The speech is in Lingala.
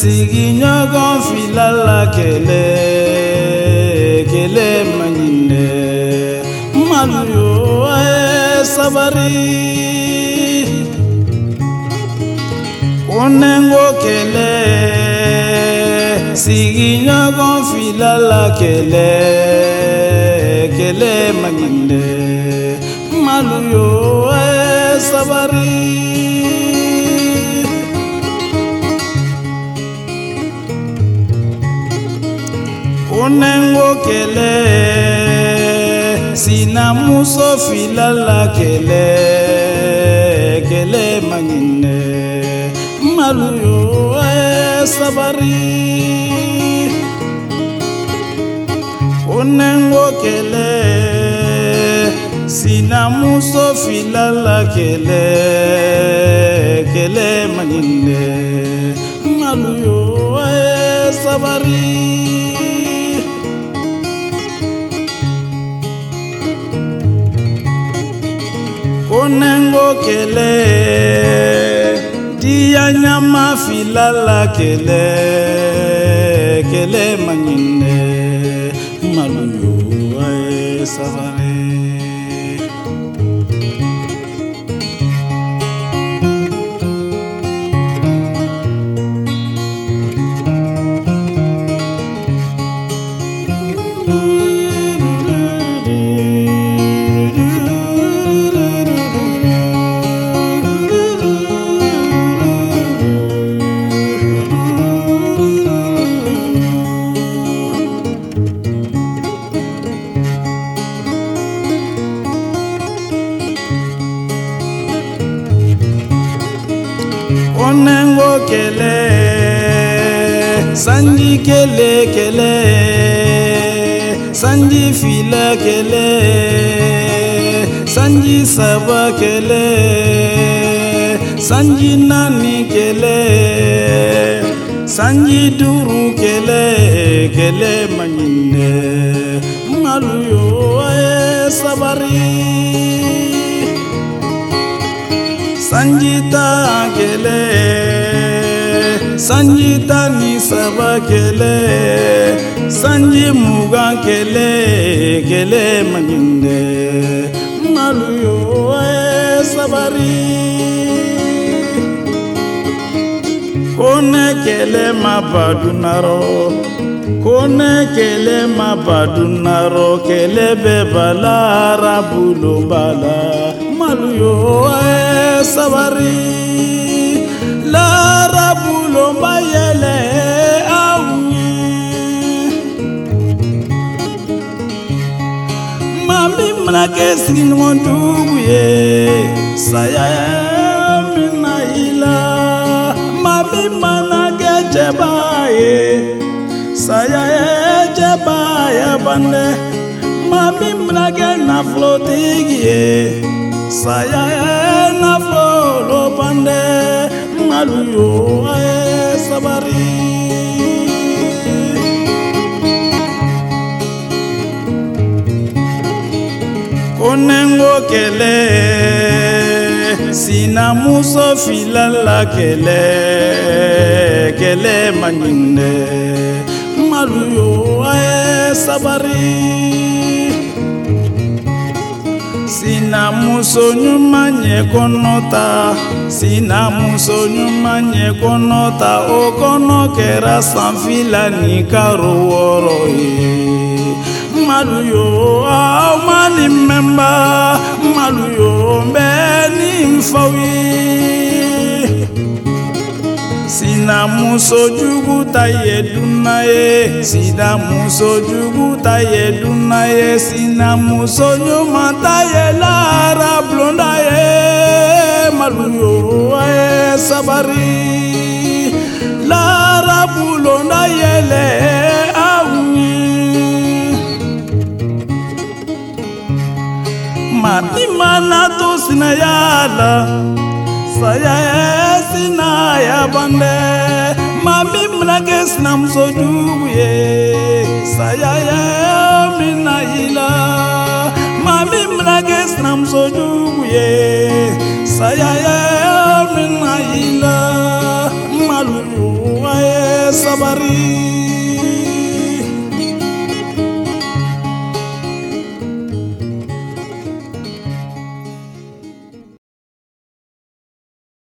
sigiɲɔgɔn fila la kɛlɛ kɛlɛ maɲinɛ madu yo ye sabari konɛngo kɛlɛ sigiɲɔgɔn fila la kɛlɛ kɛlɛ maɲinɛ madu yo ye sabari bonengo kele sina muso filala kele kele mangine maluyo e sabari bonengo kele sina muso filala kele kele mangine maluyo e sabari kɛlɛ diya ɲama fila la kɛlɛ kɛlɛ man ɲinɛ malo yo eh, a ye sabali kele sanji kele kele sanji fila kele sanji saba kele sanji nani kele sanji duru kele kele manyine malu yo sabari ta kele. sanji tan ni saba kɛlɛ sanji mugan kɛlɛ kɛlɛ magindɛ malu yo sabari kone kɛlɛ ma badunarɔ kone kɛlɛ ma badunarɔ kɛlɛ bɛ bala arabulo bala malu yo sabari kolomba yele aungi mambi mnake sigingo ndugu ye saya mina ila mambi manake jebaye saya jebaye bande mambi mnake nafulotigi ye saya nafolo bande maluyo aye sabari konengo kele sina muso filala kele kele manyinde maluyo ae sabari sina muso ɲuman ɲɛ kɔnɔ ta sina muso ɲuman ɲɛ kɔnɔ ta o kɔnɔ kɛra sanfila ni karo wɔɔrɔ ye malu yo aw ma nin mɛnba malu yo n bɛ nin faw ye sina muso jugu ta ye dunna ye sida muso jugu ta ye dunna ye sina muso ɲuman ta ye lara bulonda ye maluyo ye sabari lara bulonda yele aw ye matima na to sinaya la saya ye sina ya bande mabimlakesi na mzodugu ye sayaye mina ila mabimlakesi na mzodugu ye sayaye mina ila maluwaye sabari